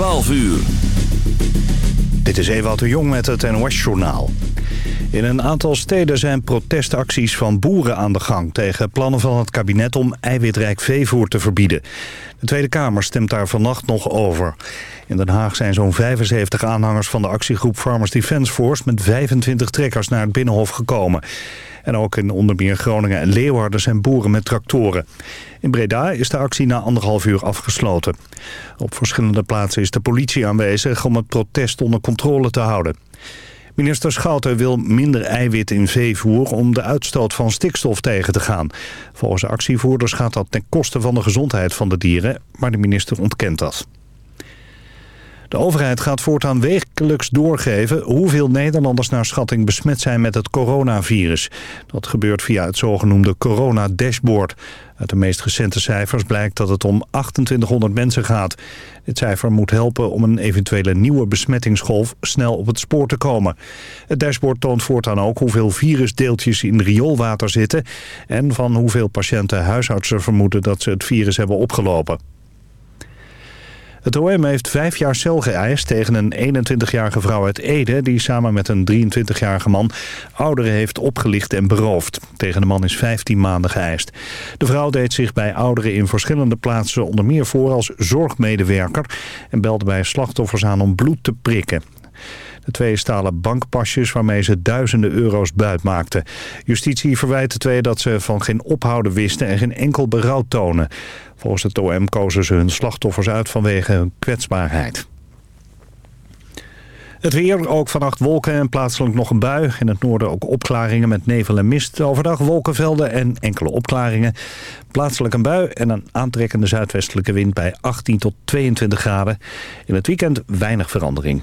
12 uur. Dit is Ewout de Jong met het NOS-journaal. In een aantal steden zijn protestacties van boeren aan de gang... tegen plannen van het kabinet om eiwitrijk veevoer te verbieden. De Tweede Kamer stemt daar vannacht nog over. In Den Haag zijn zo'n 75 aanhangers van de actiegroep Farmers Defence Force... met 25 trekkers naar het Binnenhof gekomen. En ook in onder meer Groningen en Leeuwarden zijn boeren met tractoren. In Breda is de actie na anderhalf uur afgesloten. Op verschillende plaatsen is de politie aanwezig om het protest onder controle te houden. Minister Schouten wil minder eiwit in veevoer om de uitstoot van stikstof tegen te gaan. Volgens actievoerders gaat dat ten koste van de gezondheid van de dieren, maar de minister ontkent dat. De overheid gaat voortaan wekelijks doorgeven hoeveel Nederlanders naar schatting besmet zijn met het coronavirus. Dat gebeurt via het zogenoemde corona-dashboard. Uit de meest recente cijfers blijkt dat het om 2800 mensen gaat. Dit cijfer moet helpen om een eventuele nieuwe besmettingsgolf snel op het spoor te komen. Het dashboard toont voortaan ook hoeveel virusdeeltjes in rioolwater zitten... en van hoeveel patiënten huisartsen vermoeden dat ze het virus hebben opgelopen. Het OM heeft vijf jaar cel geëist tegen een 21-jarige vrouw uit Ede... die samen met een 23-jarige man ouderen heeft opgelicht en beroofd. Tegen de man is 15 maanden geëist. De vrouw deed zich bij ouderen in verschillende plaatsen onder meer voor als zorgmedewerker... en belde bij slachtoffers aan om bloed te prikken. De twee stalen bankpasjes waarmee ze duizenden euro's buit maakten. Justitie verwijt de twee dat ze van geen ophouden wisten en geen enkel berouw tonen. Volgens het OM kozen ze hun slachtoffers uit vanwege hun kwetsbaarheid. Het weer, ook vannacht wolken en plaatselijk nog een bui. In het noorden ook opklaringen met nevel en mist. Overdag wolkenvelden en enkele opklaringen. Plaatselijk een bui en een aantrekkende zuidwestelijke wind bij 18 tot 22 graden. In het weekend weinig verandering.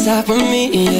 inside for me, yeah.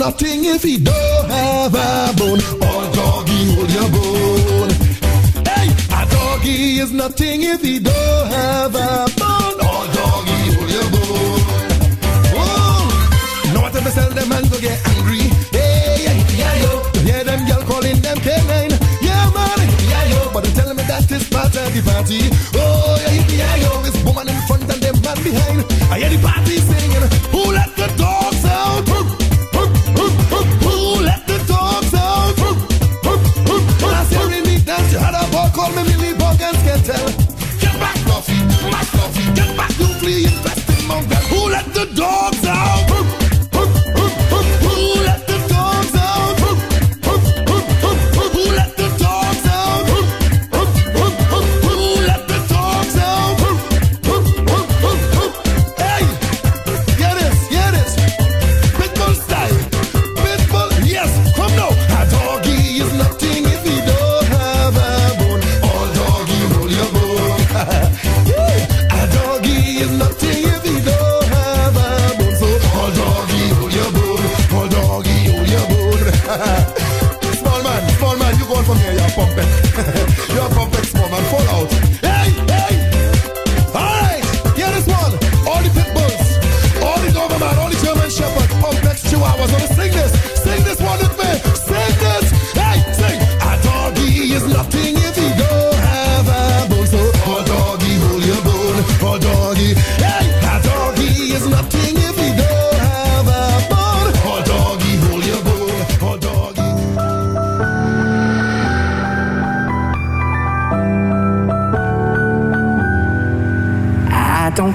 nothing if he don't have a bone. Or doggy, hold your bone. Hey, a doggy is nothing if he don't have a bone. Or doggy, hold your bone. Oh, Now what if I tell them man to get angry? Hey, yeah, yo. To Hear them girl calling them canine. Yeah, man. Yeah, yo. But they tell me that is part of the party. Oh, yeah.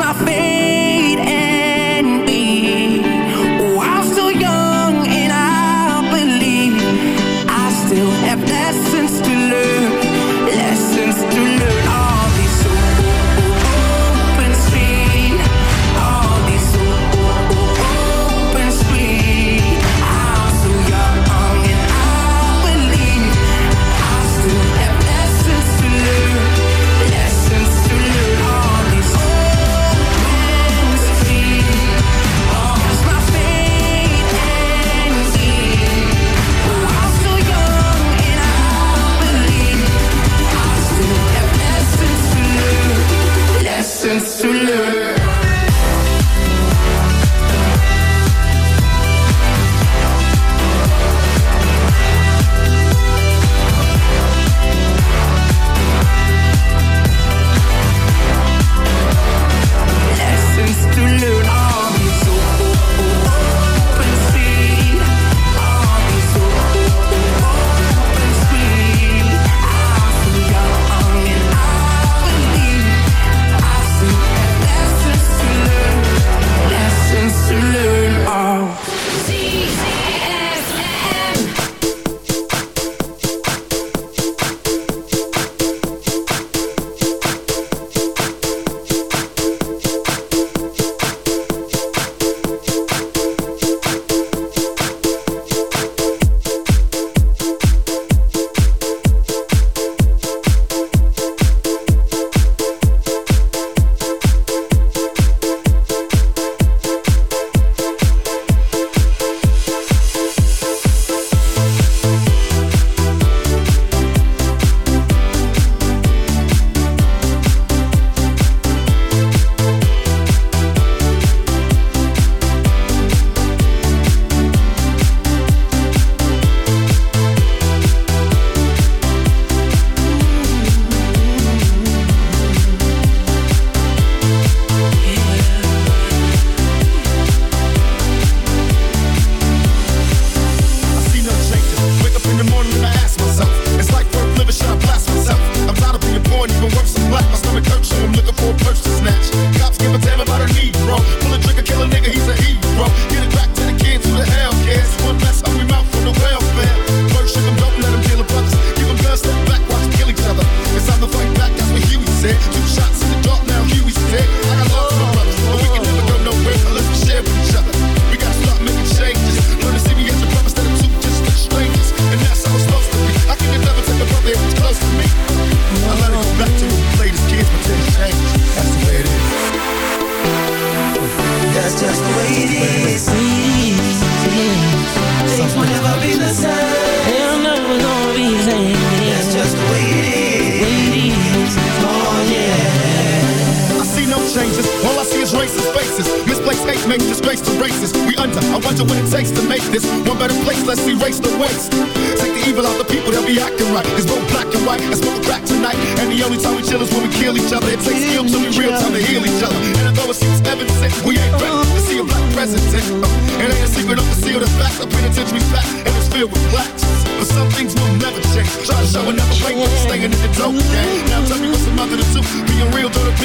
my face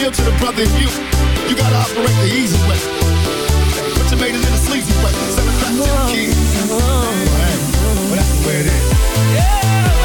appeal to the brother in you. You gotta operate the easy way. Put your made in a sleazy way. Send it back to the kids. Well that's the way it is. Yeah.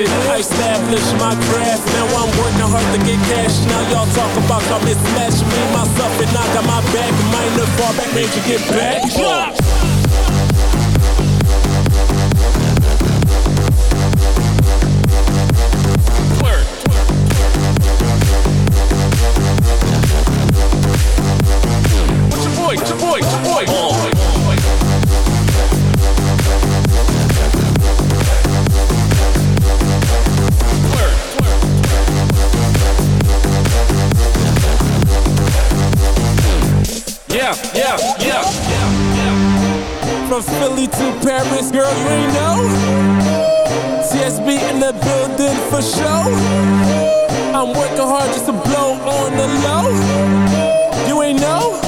I established my craft, now I'm working hard to get cash. Now y'all talk about y'all mismatch me, myself, and I got my back. Minor far back, major get back. To Paris, girl, you ain't know. TSB in the building for show. I'm working hard just to blow on the low. You ain't know?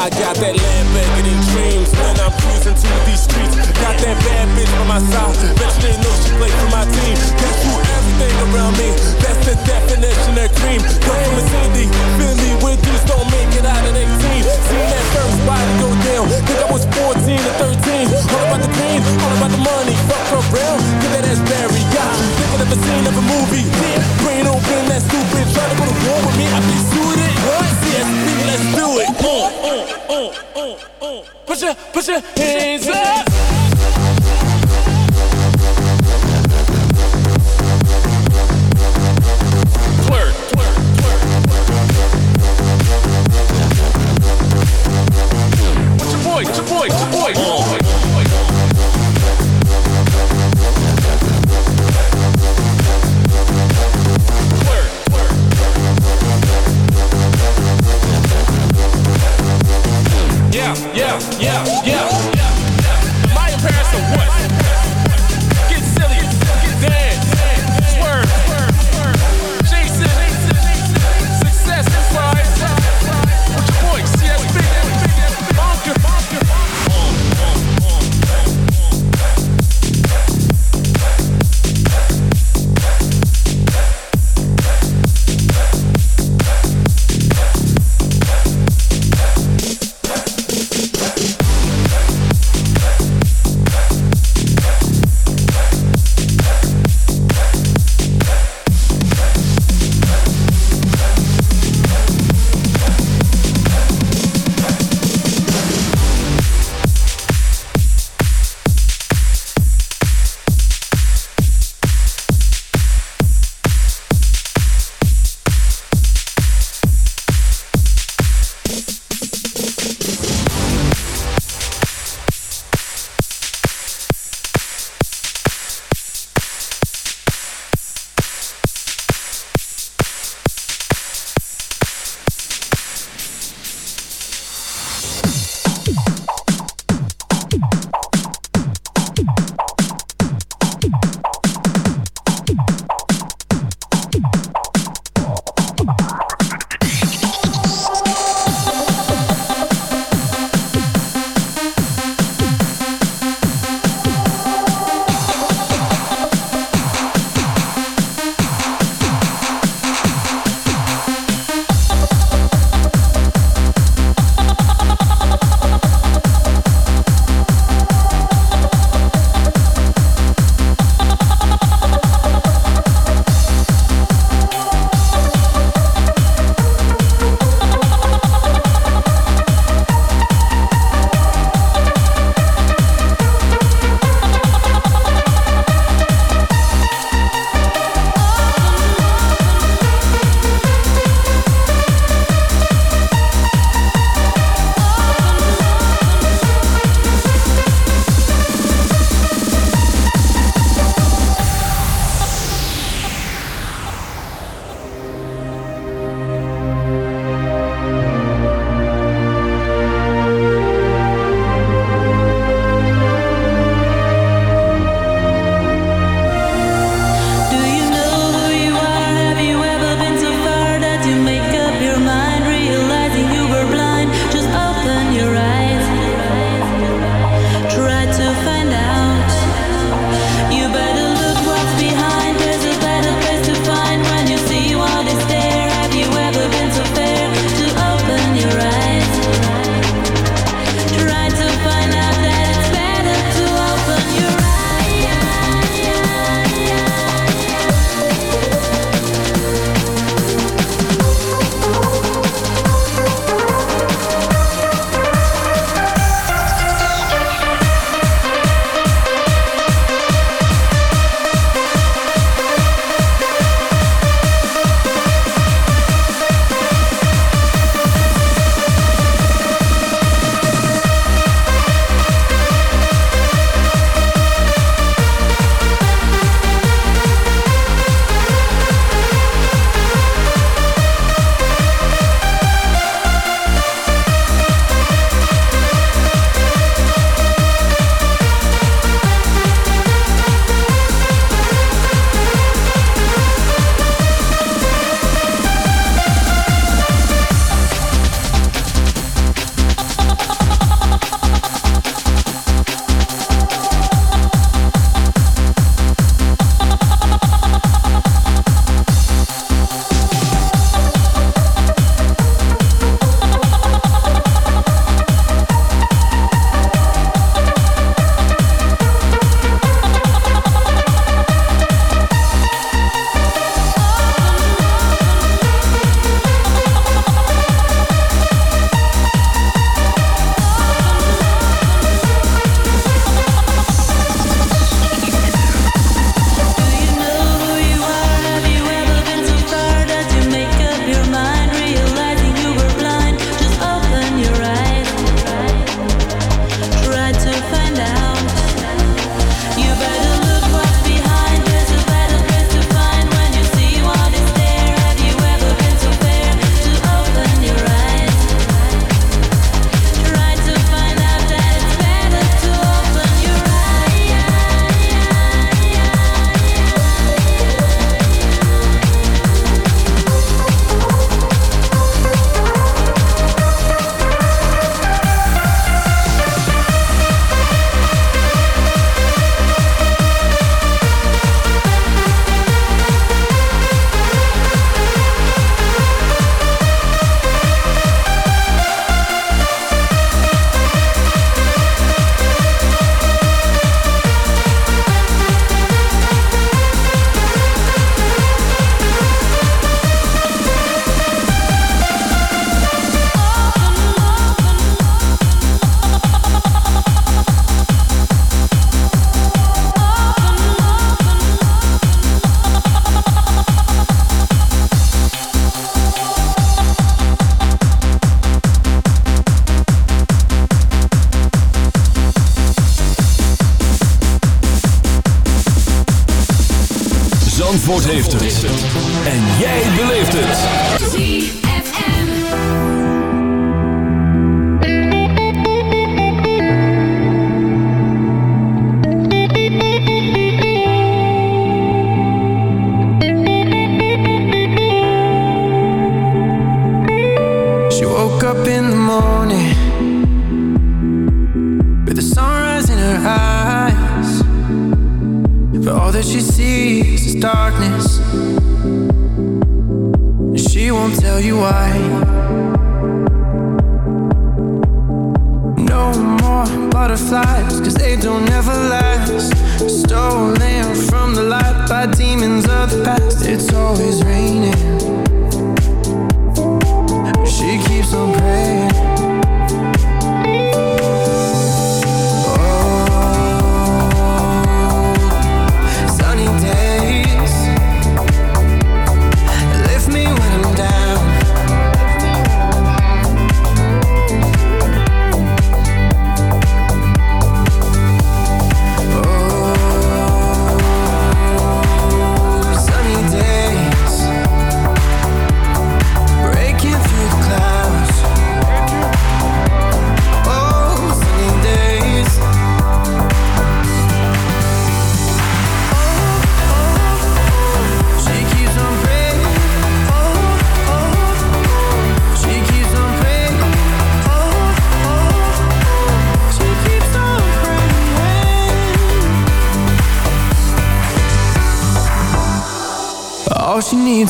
I got that Lamborghini dreams when I'm cruising to these streets. Got that bad bitch by my side. Bet you didn't know she played for my team. Got you everything around me. That's the definition of cream. Come from a city, Philly with dudes don't make it out of 18. Seen that first body go down. Think I was 14 or 13. All about the green, all about the money. Fuck for real, get that ass Barry. Got thinking of a scene of a movie. Yeah, brain open, that stupid. Try to go to war with me, I be suited. What? CSB, let's do it. Uh, uh, uh, uh, uh. Put your, put your hands up.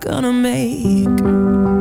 Gonna make.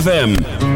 ZFM.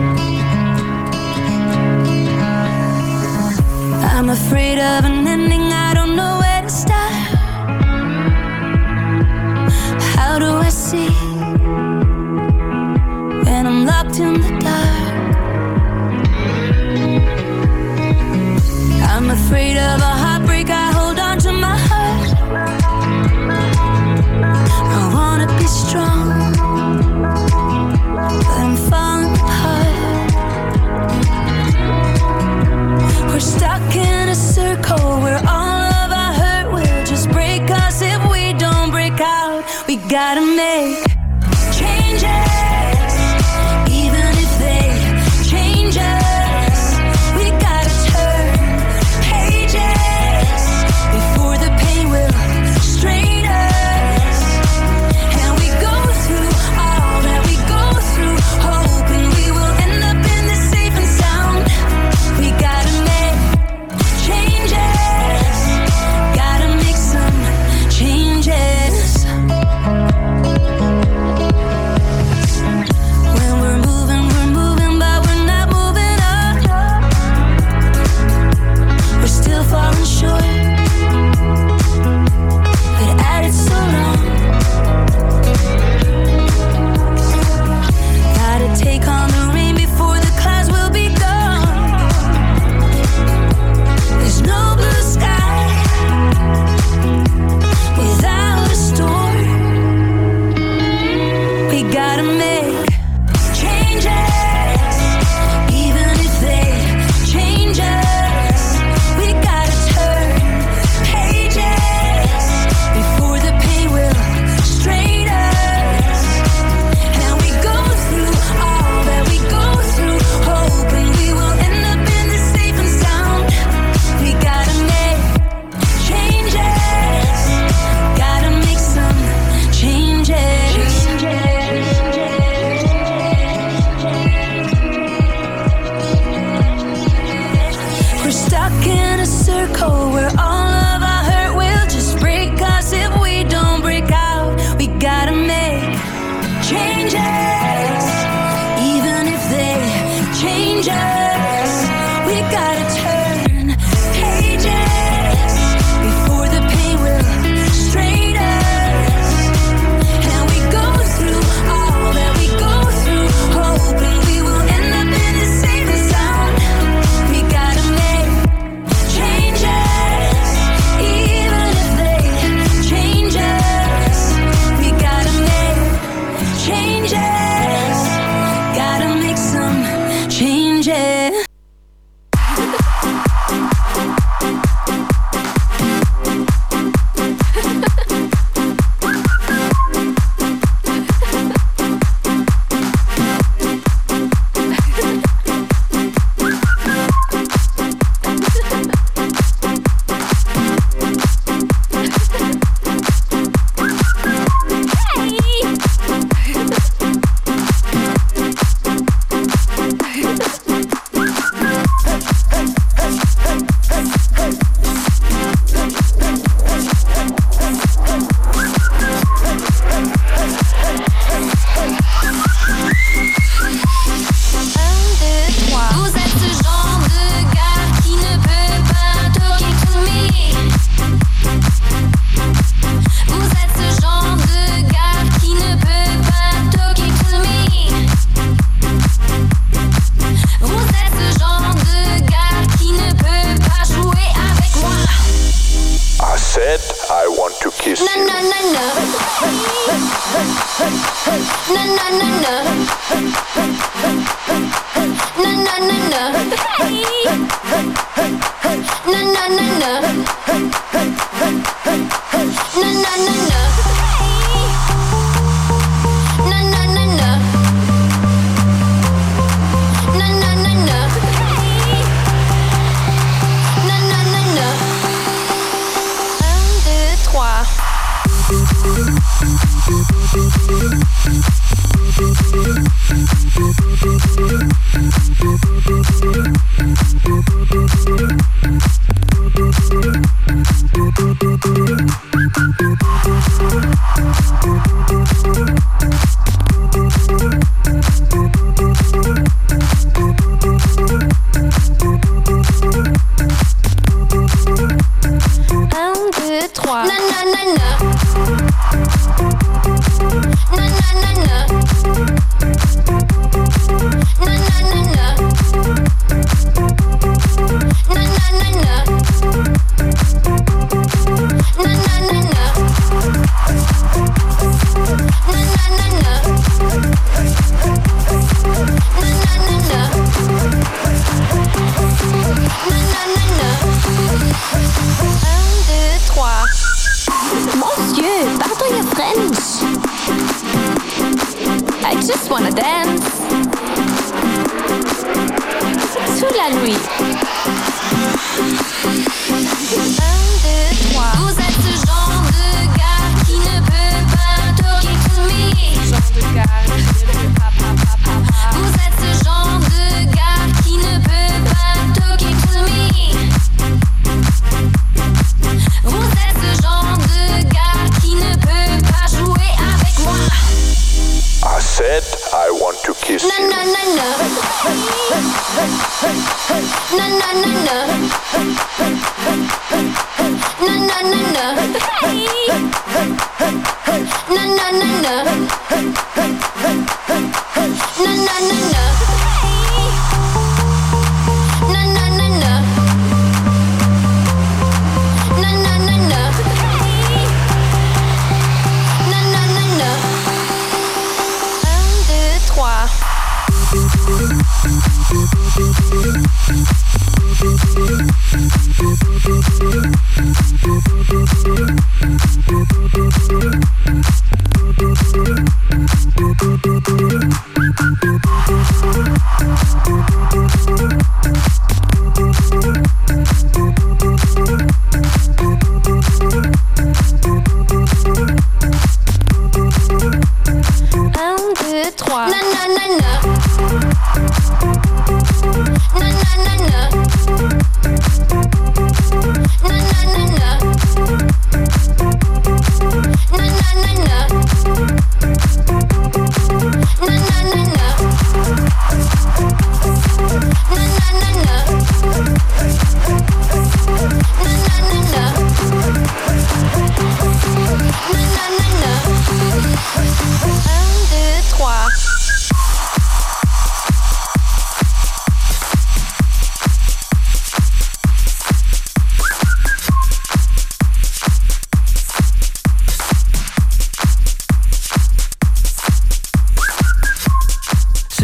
circle, we're on Na na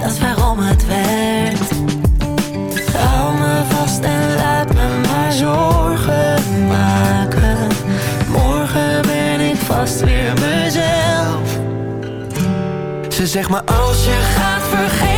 dat is waarom het werkt. Hou me vast en laat me maar zorgen maken. Morgen ben ik vast weer mezelf. Ze zegt maar als je gaat vergeet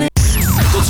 ik...